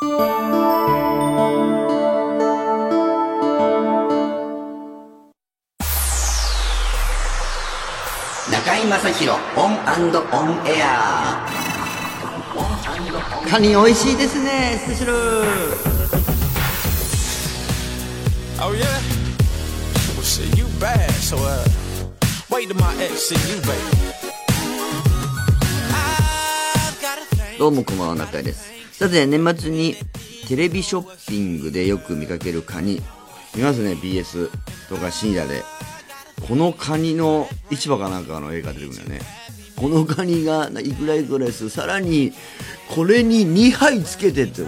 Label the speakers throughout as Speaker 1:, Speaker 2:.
Speaker 1: 中井正広オンオンエアカニ美味しいですねスペシャル
Speaker 2: Oh yeah? Well shit, you bad, so uh wait till my ex see you, baby.
Speaker 1: どうもこんばんは中井ですさて年末にテレビショッピングでよく見かけるカニ。見ますね BS とか深夜で。このカニの市場かなんかの絵が出てくるんだよね。このカニがいくらいくらです。さらにこれに2杯つけてって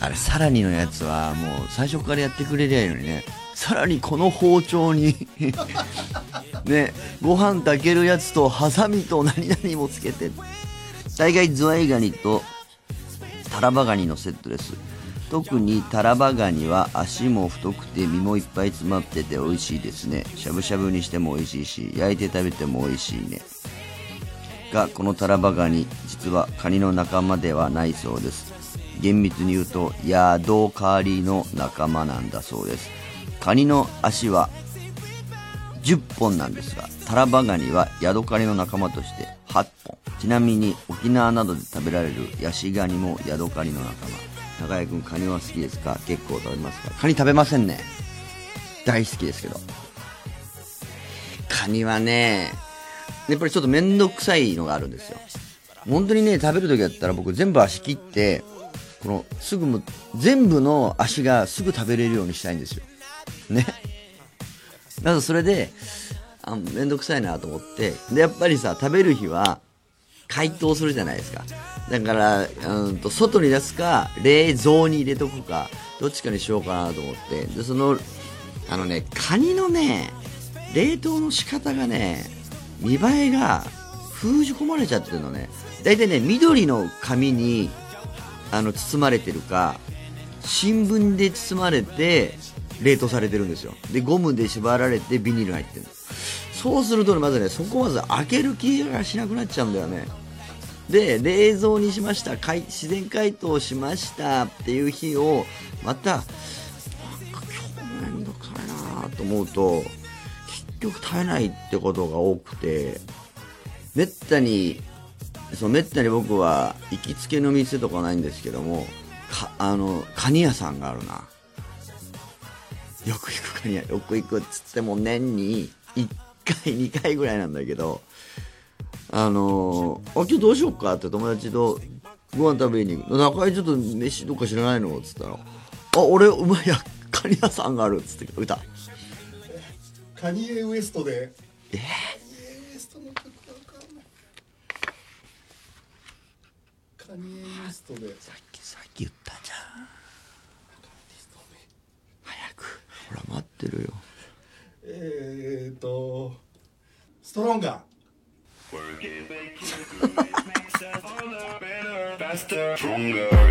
Speaker 1: あれさらにのやつはもう最初からやってくれりゃいいのにね。さらにこの包丁に ねご飯炊けるやつとハサミと何々もつけて。大概ズワイガニとタラバガニのセットです。特にタラバガニは足も太くて身もいっぱい詰まってて美味しいですね。しゃぶしゃぶにしても美味しいし焼いて食べても美味しいね。がこのタラバガニ実はカニの仲間ではないそうです。厳密に言うとヤドカリの仲間なんだそうです。カニの足は10本なんですがタラバガニはヤドカリの仲間として8本。ちなみに沖縄などで食べられるヤシガニもヤドカリの仲間。中居君カニは好きですか？結構食べますか？カニ食べませんね。大好きですけど。カニはねやっぱりちょっと面倒くさいのがあるんですよ。本当にね食べる時だったら僕全部足切ってこのすぐも全部の足がすぐ食べれるようにしたいんですよ。ね。だからそれであめんどくさいなと思って。でやっぱりさ食べる日は解凍するじゃないですか。だからうんと外に出すか冷蔵に入れとくかどっちかにしようかなと思って。でそのあのねカニのね冷凍の仕方がね見栄えが封じ込まれちゃってるのね。大体ね緑の紙にあの包まれてるか新聞で包まれて冷凍されてるんですよ。でゴムで縛られてビニール入ってるそうするとねまずねそこまず開ける気がしなくなっちゃうんだよね。で冷蔵にしました自然解凍しましたっていう日をまた今日めんどくさいなと思うと結局食べないってことが多くてめったにそうめったに僕は行きつけの店とかないんですけどもかあのカニ屋さんがあるな。よく行くカニ屋よく行くっつっても年に1回 2回ぐらいなんだけどあのー、あ今日どうしようか？って友達とご飯食べに行く中井ちょっと飯どっか知らないの？っつったらあ俺うまいやカニ屋さんがあるっつって歌
Speaker 3: カニエ・ウエストで？
Speaker 1: え？
Speaker 3: カニエ・ウエストの曲わかんない。カニエ・ウエストで。
Speaker 1: さっきさっき言ったじゃん。早く。ほら待ってるよ
Speaker 3: えーとストロンガ
Speaker 4: That,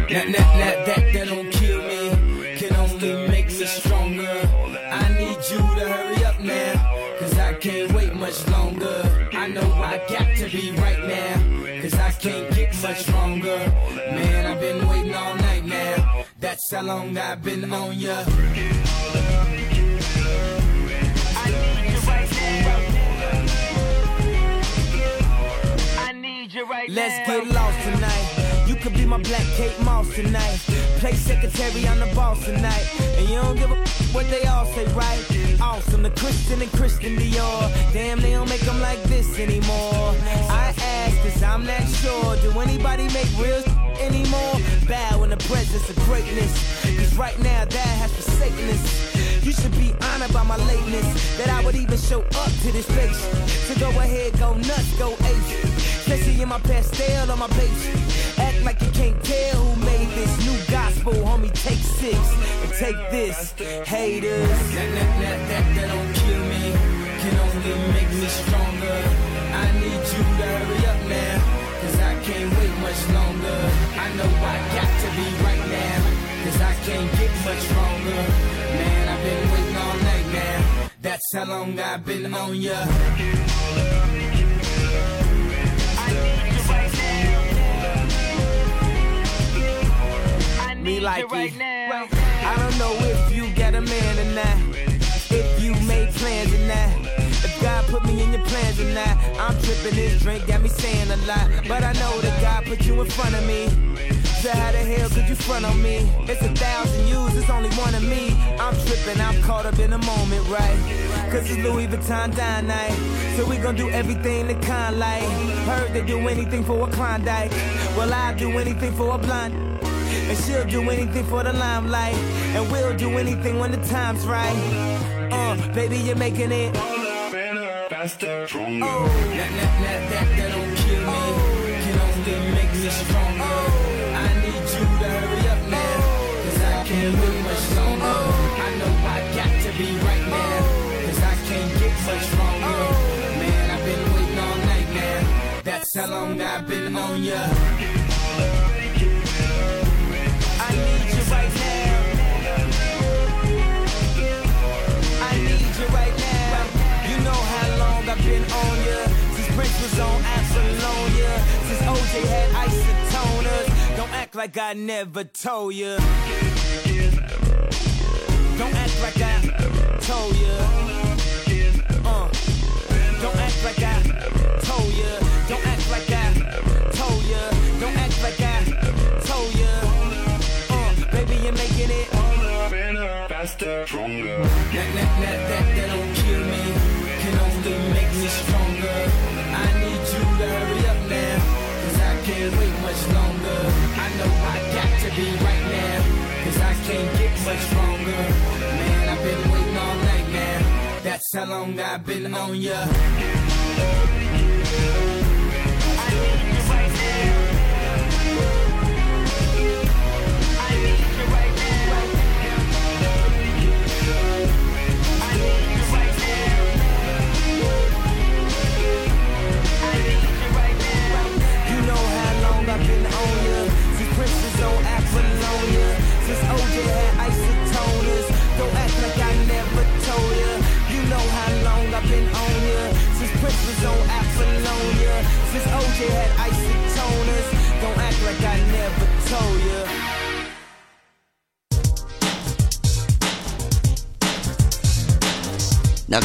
Speaker 4: that, that, that, that don't kill me, can only make me stronger. I need you to hurry up now, cause I can't wait much longer. I know I got to be right now, cause I can't get much stronger. Man, I've been waiting all night now, that's how long I've been on ya. Let's get lost tonight. You could be my black Kate Moss tonight. Play secretary, I'm the boss tonight. And you don't give a what they all say, right? Awesome, the Christian and Christian Dior. Damn, they don't make them like this anymore. I ask, cause I'm not sure. Do anybody make real anymore? Bow in the presence of greatness. Cause right now, that has forsaken us. You should be honored by my lateness. That I would even show up to this place. So go ahead, go nuts, go. In my pastel on my page. Act like you can't tell who made this new gospel, homie. Take six and take this, haters. That, that, that, that, that don't kill me, can only make me stronger. I need you to hurry up now, cause I can't wait much longer. I know I got to be right now, cause I can't get much stronger. Man, I've been waiting all night now. That's how long I've been on ya. Like it. I don't know if you got a man or not. If you made plans or not. If God put me in your plans or not. I'm tripping this drink, got me saying a lot. But I know that God put you in front of me. So how the hell could you front on me? It's a thousand yous, it's only one of me. I'm tripping, I'm caught up in the moment, right? Cause it's Louis Vuitton dine night. So we gon' do everything the kind like. Heard they do anything for a Klondike. Well, I'll do anything for a blonde. And she'll do anything for the limelight. And we'll do anything when the time's right. Uh, baby, you're making it.
Speaker 5: Faster, stronger.
Speaker 4: Oh, that, that, that, that, that don't kill me. Can only make me stronger. I need you to hurry up now. Cause I can't wait much longer. I know I got to be right now. Cause I can't get much stronger. Man, I've been waiting all night now. That's how long I've been on ya. Prince was on Apollonia. Since OJ had isotoners. Don't act like I never told ya. Don't act like I never told ya. Uh. Don't act like I told ya. Don't act like I told ya. Don't act like I told ya. Uh, baby, you're making it.
Speaker 5: Faster, stronger.
Speaker 4: That, that, that, that, that don't kill me. Can only make me stronger. Can't wait much longer. I know I got to be right now. Cause I can't get much stronger. Man, I've been waiting all night. That's how long I've been on ya.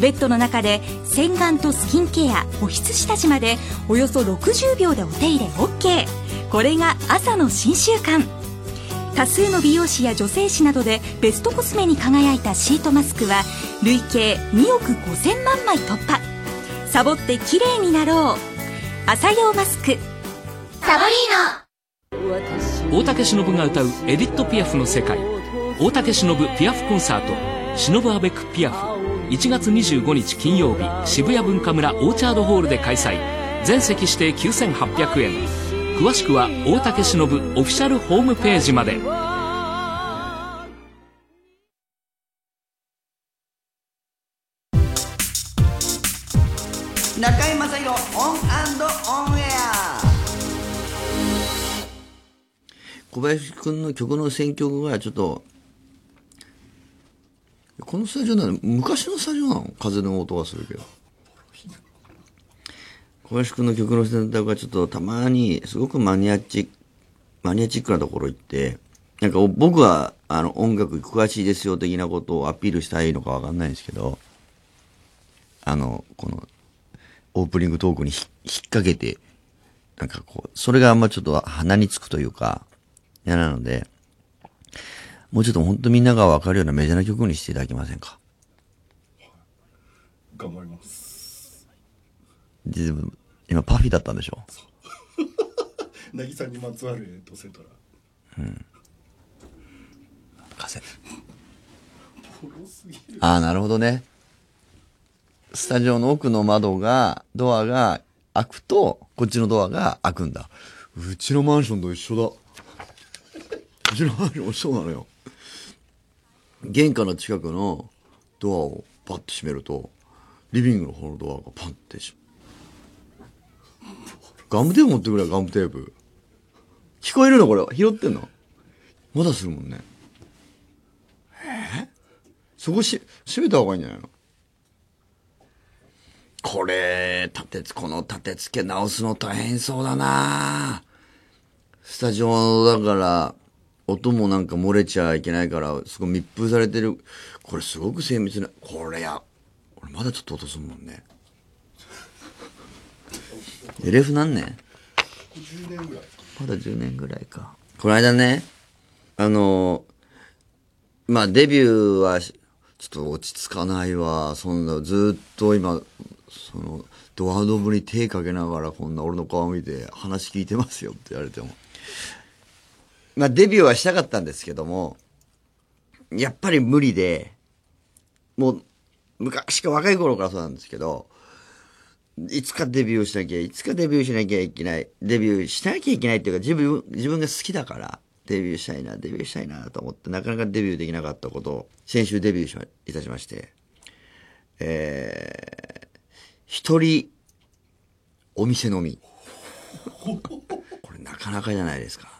Speaker 6: ベッドの中で洗顔とスキンケア保湿下地までおよそ60秒でお手入れ OK これが朝の新習慣。多数の美容師や女性誌などでベストコスメに輝いたシートマスクは累計2億5000万枚突破。サボって綺麗になろう。朝用マスク。
Speaker 7: サボリーノ。
Speaker 8: 大竹しのぶが歌うエディット・ピアフの世界。大竹しのぶピアフコンサート「しのぶアベック・ピアフ」1月25日金曜日渋谷 Bunkamura オーチャードホールで開催。全席指定9800円。詳しくは大竹しのぶオフィシャルホームページまで。
Speaker 1: 中居正広 ON & ON AIR。小林くんの曲の選曲がちょっとこのスタジオなの？昔のスタジオなの？風の音がするけど。小林くんの曲の選択がちょっとたまにすごくマニアチックマニアチックなところ行ってなんか僕はあの音楽詳しいですよ的なことをアピールしたいのかわかんないんですけどあのこのオープニングトークに引っ掛けて、なんかこう、それがあんまちょっと鼻につくというか、嫌なので、もうちょっと本当みんながわかるようなメジャーな曲にしていただけませんか？
Speaker 3: 頑張ります
Speaker 1: でも今パフィーだったんでしょ？
Speaker 3: 渚にまつわるドセトラ
Speaker 1: 風。
Speaker 3: ボロすぎる
Speaker 1: ああ、なるほどね。スタジオの奥の窓が、ドアが開くと、こっちのドアが開くんだ。うちのマンションと一緒だ。うちのマンションそうなのよ。玄関の近くのドアをパッと閉めると、リビングの方のドアがパンってしガムテープ持ってくれガムテープ。聞こえるの？これ拾ってんの？まだするもんね。えー？そこし閉めた方がいいんじゃないの？これ立てつこの立て付け直すの大変そうだな。スタジオだから音もなんか漏れちゃいけないからすごい密封されてるこれすごく精密なこれや俺まだちょっと音するもんね LF 何年
Speaker 3: 10年ぐらい
Speaker 1: まだ10年ぐらいか。この間ね、あの、まあ、デビューはし、ちょっと落ち着かないわ。そんな、ずっと今、その、ドアノブに手かけながらこんな俺の顔見て話聞いてますよって言われても。まあ、デビューはしたかったんですけども、やっぱり無理で、もう、昔か若い頃からそうなんですけど、いつかデビューしなきゃ、いつかデビューしなきゃいけない。デビューしなきゃいけないっていうか、自分、自分が好きだから、デビューしたいな、デビューしたいなと思って、なかなかデビューできなかったことを、先週デビューしまいたしまして、えー、一人、お店飲み。これなかなかじゃないですか。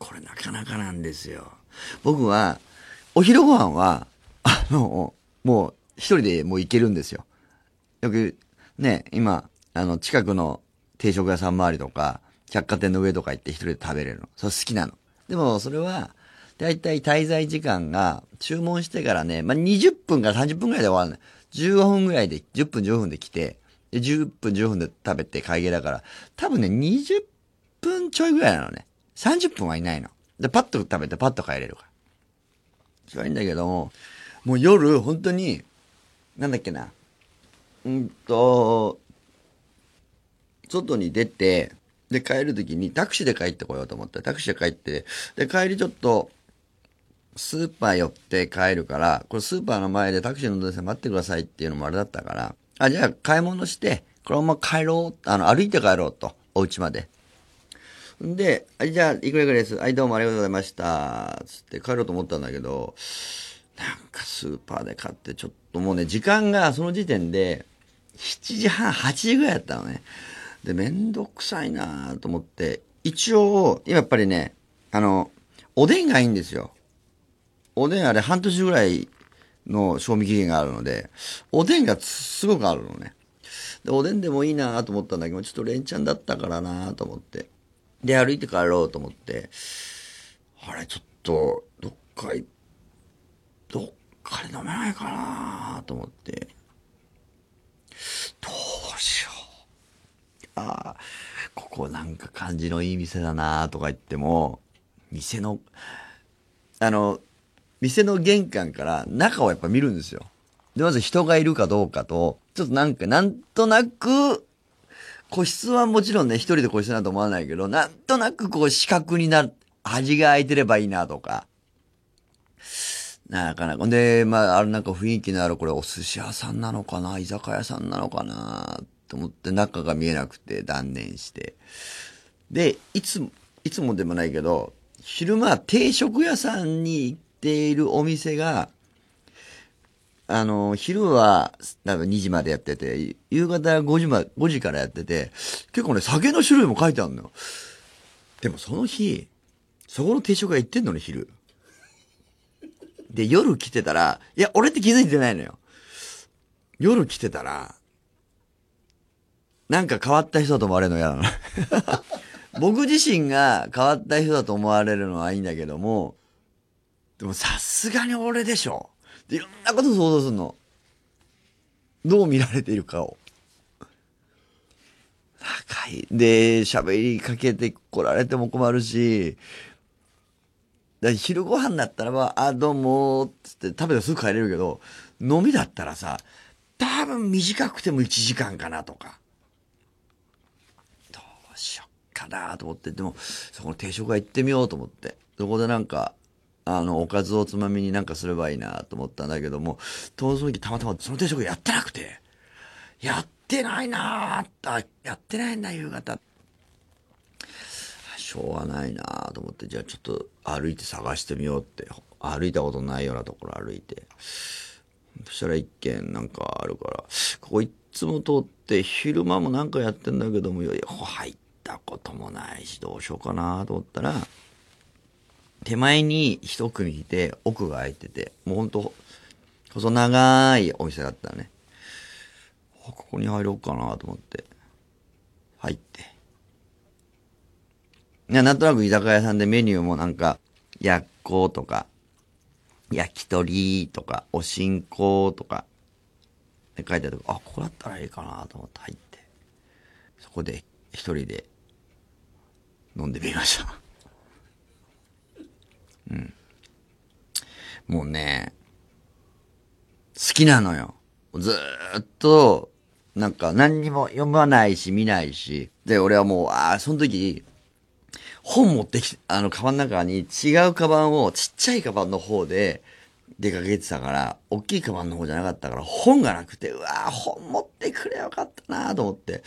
Speaker 1: これなかなかなんですよ。僕は、お昼ご飯は、あの、もう一人でもう行けるんですよ。よく、ね、今、あの、近くの定食屋さん周りとか、百貨店の上とか行って一人で食べれるの。それ好きなの。でも、それは、だいたい滞在時間が、注文してからね、まあ、20分から30分ぐらいで終わるの。15分ぐらいで、10分15分で来て、で、10分15分で食べて会計だから、多分ね、20分ちょいぐらいなのね。30分はいないの。で、パッと食べてパッと帰れるから。それはいいんだけども、もう夜、本当に、なんだっけな。うんと、外に出て、で、帰るときにタクシーで帰ってこようと思って、タクシーで帰って、で、帰りちょっと、スーパー寄って帰るから、これスーパーの前でタクシーの運転手待ってくださいっていうのもあれだったから、あ、じゃあ買い物して、このまま帰ろう、あの、歩いて帰ろうと、お家まで。んで、じゃあ、いくらいくらです？はい、どうもありがとうございました。つって帰ろうと思ったんだけど、なんかスーパーで買って、ちょっともうね、時間がその時点で、7時半、8時ぐらいだったのね。で、めんどくさいなと思って、一応、今やっぱりね、あの、おでんがいいんですよ。おでんあれ半年ぐらいの賞味期限があるので、おでんがすごくあるのね。で、おでんでもいいなと思ったんだけど、ちょっと連チャンだったからなと思って。で、歩いて帰ろうと思って、あれ、ちょっと、どっかい、どっかで飲めないかなと思って、どうしよう。ああ、ここなんか感じのいい店だなとか言っても、店の、あの、店の玄関から中をやっぱ見るんですよ。で、まず人がいるかどうかと、ちょっとなんか、なんとなく、個室はもちろんね、一人で個室なんと思わないけど、なんとなくこう四角になる、端が空いてればいいなとか。なかなか。で、まあ、あるなんか雰囲気のある、これお寿司屋さんなのかな居酒屋さんなのかなと思って中が見えなくて断念して。で、いつ、いつもでもないけど、昼間定食屋さんに行っているお店が、あの、昼は、多分2時までやってて、夕方5時ま、5時からやってて、結構ね、酒の種類も書いてあるのよ。でもその日、そこの定食屋行ってんのね、昼。で、夜来てたら、いや、俺って気づいてないのよ。夜来てたら、なんか変わった人だと思われるの嫌なの。僕自身が変わった人だと思われるのはいいんだけども、でもさすがに俺でしょ。いろんなこと想像するの。どう見られているかを。高い。で、喋りかけて来られても困るし、だ昼ご飯だったらば、あ、どうも、つって食べてすぐ帰れるけど、飲みだったらさ、多分短くても1時間かなとか。どうしよっかなと思って、でも、そこの定食屋行ってみようと思って。そこでなんか、あの、おかずをつまみになんかすればいいなと思ったんだけども、当時たまたまその定食やってなくて、やってないなあやってないんだ、夕方。しょうがないなと思って、じゃあちょっと歩いて探してみようって、歩いたことないようなところ歩いて。そしたら一軒なんかあるから、ここいっつも通って昼間もなんかやってんだけども、入ったこともないし、どうしようかなと思ったら、手前に一組いて、奥が空いてて、もうほんと、細長いお店だったね。ここに入ろうかなと思って、入って。いや、なんとなく居酒屋さんでメニューもなんか、やっことか、焼き鳥とか、おしんことか、で書いてあるあ、ここだったらいいかなと思って入って、そこで一人で飲んでみました。もうね、好きなのよ。ずっと、なんか何にも読まないし見ないし。で、俺はもう、ああ、その時、本持ってき、あの、カバンの中に違うカバンを、ちっちゃいカバンの方で出かけてたから、大きいカバンの方じゃなかったから、本がなくて、うわー本持ってくれよかったなと思って。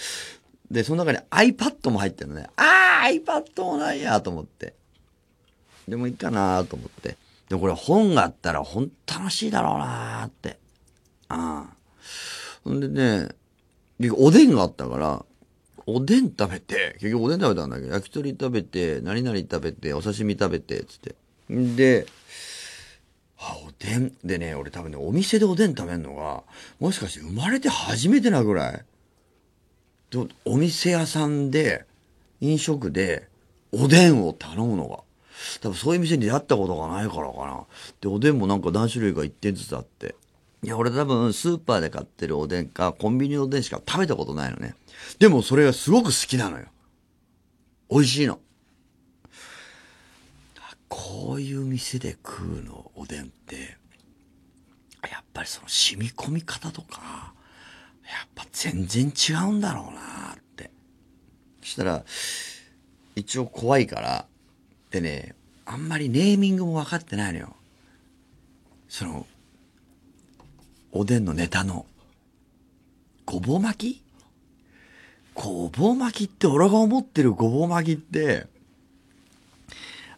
Speaker 1: で、その中に iPad も入ってるのね。あー iPad もないやと思って。でもいいかなと思って。でこれ本があったら本当楽しいだろうなって。ああ。ほんでね、おでんがあったから、おでん食べて、結局おでん食べたんだけど、焼き鳥食べて、何々食べて、お刺身食べて、つって。んで、あ、おでん。でね、俺多分ね、お店でおでん食べるのが、もしかして生まれて初めてなぐらい？お店屋さんで、飲食で、おでんを頼むのが。多分そういう店に出会ったことがないからかな。で、おでんもなんか何種類か1点ずつあって。いや、俺多分スーパーで買ってるおでんか、コンビニのおでんしか食べたことないのね。でもそれがすごく好きなのよ。美味しいの。こういう店で食うの、おでんって、やっぱりその染み込み方とか、やっぱ全然違うんだろうなって。そしたら、一応怖いから、でね、あんまりネーミングも分かってないのよ。その、おでんのネタの、ごぼう巻き？ごぼう巻きって、俺が思ってるごぼう巻きって、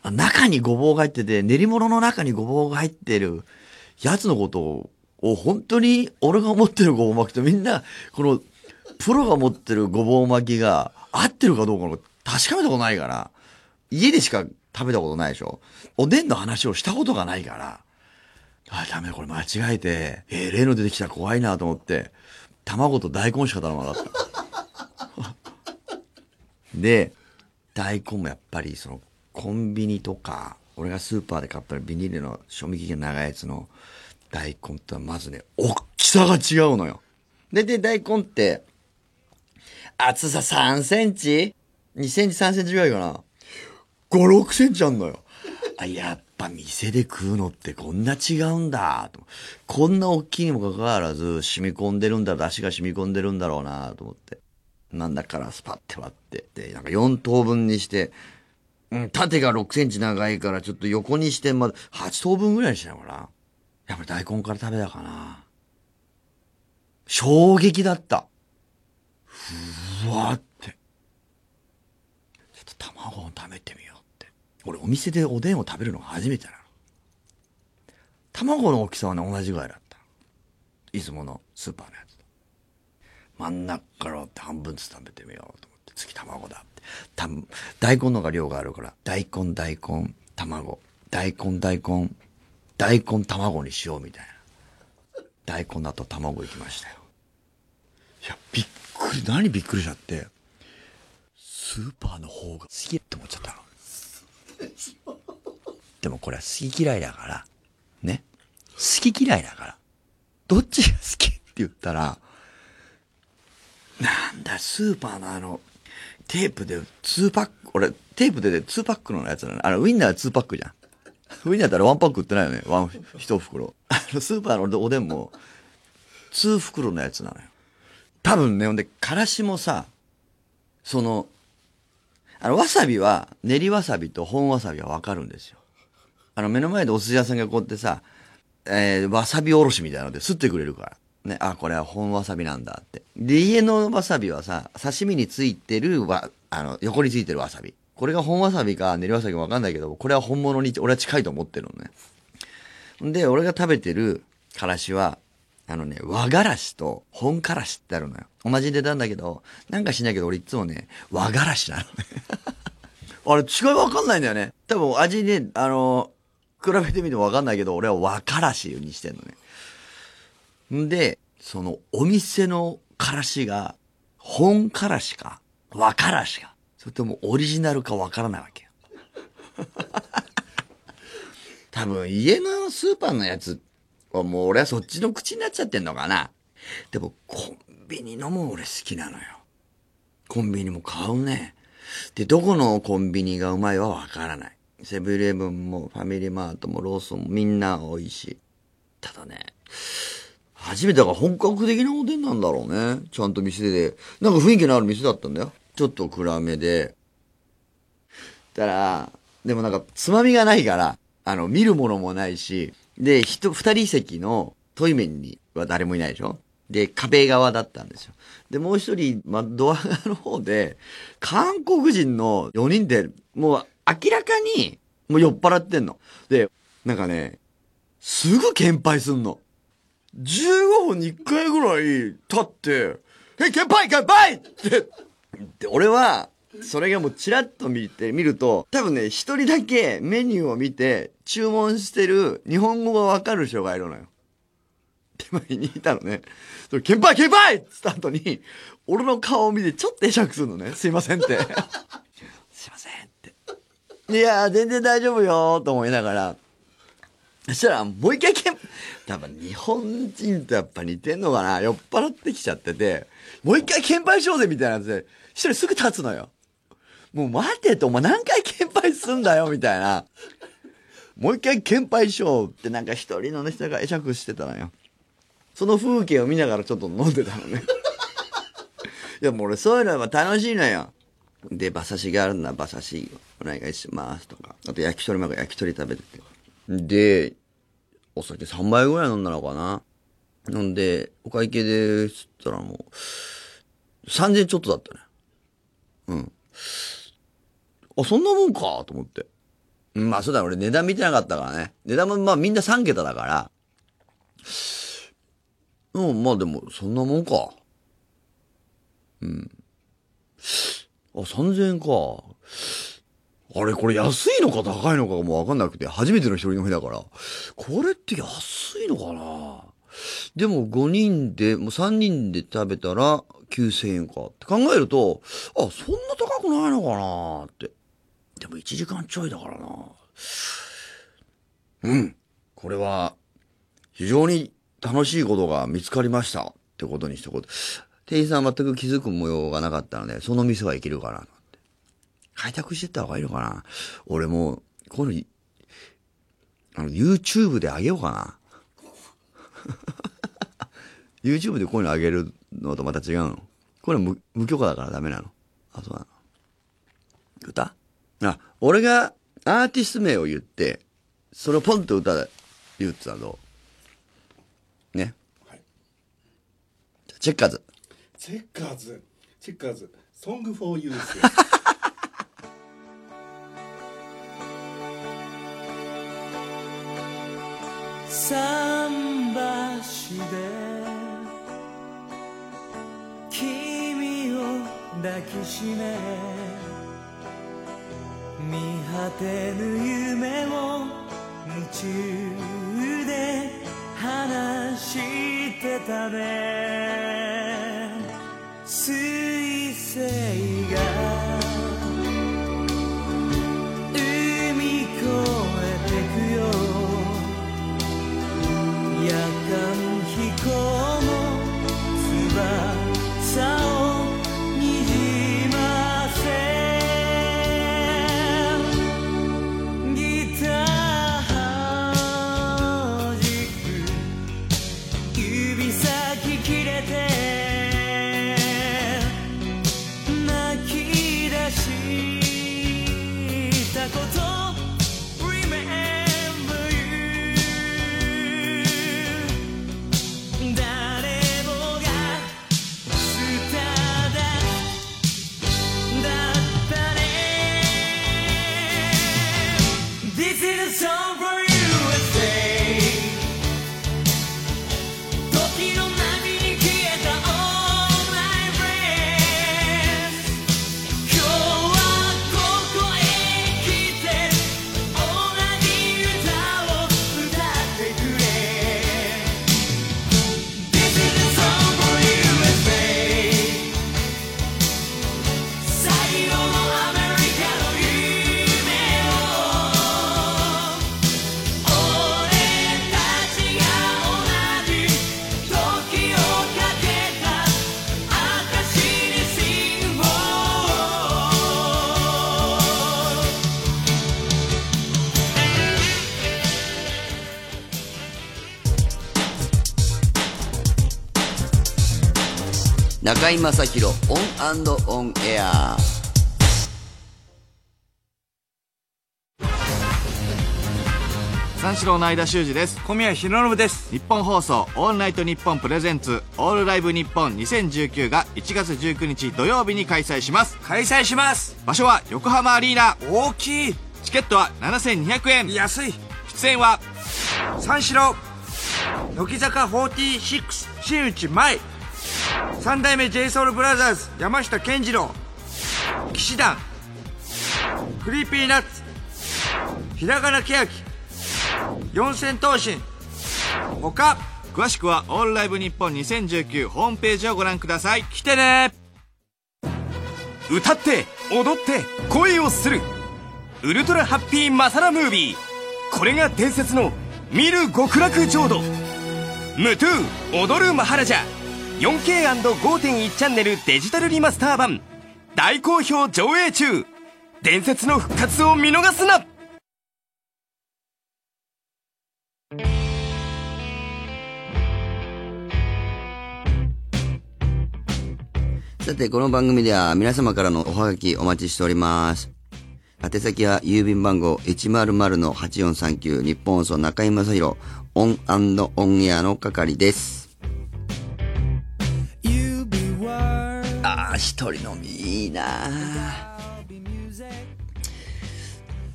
Speaker 1: 中にごぼうが入ってて、練り物の中にごぼうが入ってるやつのことを、を本当に俺が思ってるごぼう巻きとみんな、この、プロが持ってるごぼう巻きが合ってるかどうかの確かめたことないから、家でしか食べたことないでしょおでんの話をしたことがないから、あ、ダメだ、これ間違えて、えー例の出てきたら怖いなと思って、卵と大根しか頼まなかった。で、大根もやっぱりその、コンビニとか、俺がスーパーで買ったビニールの賞味期限長いやつの大根とはまずね、大きさが違うのよ。で、で、大根って、厚さ3センチ ?2 センチ3センチぐらいかな。5、6センチあんのよ。あ、やっぱ店で食うのってこんな違うんだと。こんな大きいにもかかわらず染み込んでるんだ、出汁が染み込んでるんだろうなと思って。なんだからスパッて割って、で、なんか4等分にして、うん、縦が6センチ長いからちょっと横にして、まだ8等分ぐらいにしたのかな。やっぱり大根から食べたかな。衝撃だった。ふわーって。ちょっと卵を食べてみようって。俺お店でおでんを食べるのが初めてなの。卵の大きさはね、同じぐらいだった。いつものスーパーのやつと。真ん中からって半分ずつ食べてみようと思って、次卵だって。た大根の方が量があるから、大根、大根、卵。大根、大根、大根、卵にしようみたいな。大根だと卵いきましたよ。いや、びっくり、何びっくりしちゃって、スーパーの方が好きって思っちゃったの。でもこれは好き嫌いだから、ね。好き嫌いだから。どっちが好きって言ったら、なんだ、スーパーのあの、テープで2パック、俺、テープで2パックのやつなの。あの、ウィンナー2パックじゃん。ウィンナーだったら1パック売ってないよね。ワン、1袋。あの、スーパーのおでんも、2袋のやつなのよ。多分ね、ほんで、からしもさ、その、あの、わさびは、練りわさびと本わさびはわかるんですよ。あの、目の前でお寿司屋さんがこうやってさ、えー、わさびおろしみたいなので、吸ってくれるから。ね、あ、これは本わさびなんだって。で、家のわさびはさ、刺身についてるわ、あの、横についてるわさび。これが本わさびか練りわさびかわかんないけど、これは本物に、俺は近いと思ってるのね。で、俺が食べてるからしは、あのね、和がらしと本からしってあるのよ。同じ値段だけど、なんかしないけど俺いつもね、和がしなのね。あれ違いわかんないんだよね。多分味ね、あの、比べてみてもわかんないけど、俺は和からしにしてんのね。んで、そのお店のからしが、本からしか、和からしか、それともオリジナルかわからないわけよ。多分家のスーパーのやつはもう俺はそっちの口になっちゃってんのかな。でもコンビニのも俺好きなのよ。コンビニも買うね。で、どこのコンビニがうまいはわからない。セブンイレブンもファミリーマートもローソンもみんな美味しい。ただね、初めてだから本格的なおでんなんだろうね。ちゃんと店で。なんか雰囲気のある店だったんだよ。ちょっと暗めで。たら、でもなんかつまみがないから、あの、見るものもないし、で、人、二人席のトイメンには誰もいないでしょで、壁側だったんですよ。で、もう一人、まあ、ドア側の方で、韓国人の4人で、もう明らかに、もう酔っ払ってんの。で、なんかね、すぐ献杯すんの。15分に1回ぐらい立って、え、献杯献杯って、で、俺は、それがもうチラッと見て、見ると、多分ね、一人だけメニューを見て、注文してる日本語がわかる人がいるのよ。手前にいたのね。それ、献杯献杯っつった後に、俺の顔を見てちょっと会釈するのね。すいませんって。すいませんって。いやー、全然大丈夫よーと思いながら、そしたら、もう一回けん、多分日本人とやっぱ似てんのかな酔っ払ってきちゃってて、もう一回献杯しようぜみたいなやつで、一人すぐ立つのよ。もう待てと、お前何回献杯すんだよみたいな。もう一回献杯しようってなんか一人の人が会釈してたのよ。その風景を見ながらちょっと飲んでたのね。いやもう俺そういうのは楽しいのよ。で、馬刺しがあるんだ、馬刺しお願いしますとか。あと焼き鳥も焼き鳥食べてて。で、お酒3杯ぐらい飲んだのかな。飲んで、お会計で、つったらもう、3000ちょっとだったね。うん。あ、そんなもんかと思って。うんまあそうだ、俺値段見てなかったからね。値段もまあみんな3桁だから。うん、まあでも、そんなもんか。うん。あ、3000円か。あれ、これ安いのか高いのかもわかんなくて、初めての一人飲みだから、これって安いのかな？でも5人で、もう3人で食べたら9000円かって考えると、あ、そんな高くないのかな？って。でも1時間ちょいだからな。うん。これは、非常に楽しいことが見つかりましたってことに一言。店員さん全く気づく模様がなかったので、その店はいけるかな。開拓してった方がいいのかな俺も、この、あの、YouTube であげようかな。YouTube でこういうのあげるのとまた違うの。これ無無許可だからダメなの。あ、そうなの。歌？あ、俺がアーティスト名を言って、それをポンと歌で言ってたの。ね。
Speaker 3: はい
Speaker 1: じゃあチェッカーズ。
Speaker 3: チェッカーズ。チェッカーズ。ソングフォーユース
Speaker 9: 桟橋で君を抱きしめ見果てぬ夢を夢中で話してたね see, say.
Speaker 1: 中居正広 ON & ON AIR。
Speaker 10: 三四郎の相田周二です。
Speaker 11: 小宮浩信です。
Speaker 10: ニッポン放送「オールナイトニッポンプレゼンツオールライブニッポン2019」が1月19日土曜日に開催します。
Speaker 11: 開催します。
Speaker 10: 場所は横浜アリーナ。
Speaker 11: 大きい。
Speaker 10: チケットは7200円。
Speaker 11: 安い。
Speaker 10: 出演は？
Speaker 11: 三四郎。乃木坂46新内眞衣三代目 j s o u l b r o t h e r s 山下健二郎騎士団 Creepy Nuts ひらがなけやき四千頭身他
Speaker 10: 詳しくは「オールライブニッポン2019」ホームページをご覧ください。
Speaker 11: 来てね！
Speaker 12: 歌って踊って恋をする。ウルトラハッピーマサラムービー。これが伝説の見る極楽浄土。ムトゥー踊るマハラジャ 4K&5.1 チャンネルデジタルリマスター版大好評上映中伝説の復活を見逃すな
Speaker 1: さて、この番組では皆様からのおはがきお待ちしております。宛先は郵便番号100-8439ニッポン放送中居正広 ON & ON AIR の係です。ああ、一人飲みいいな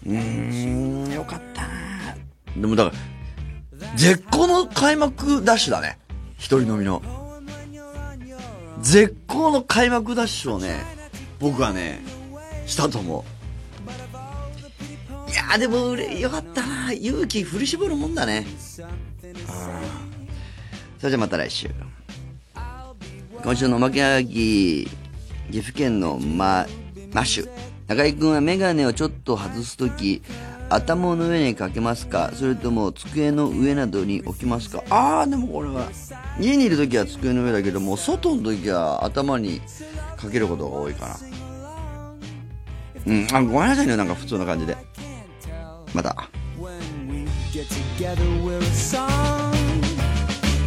Speaker 1: うん、よかったなでもだから、絶好の開幕ダッシュだね。一人飲みの。絶好の開幕ダッシュをね、僕はね、したと思う。いやでも、よかったな勇気振り絞るもんだね。それじゃまた来週。今週のおまけはがき、岐阜県のマ、マシュ。中居君はメガネをちょっと外すとき、頭の上にかけますか？それとも机の上などに置きますか？ああ、でもこれは、家にいるときは机の上だけども、外のときは頭にかけることが多いかな。うん、あ、ごめんなさいね、なんか普通な感じで。また。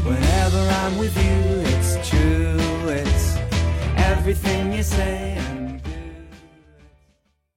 Speaker 4: Whenever I'm with you, it's true. Everything you say.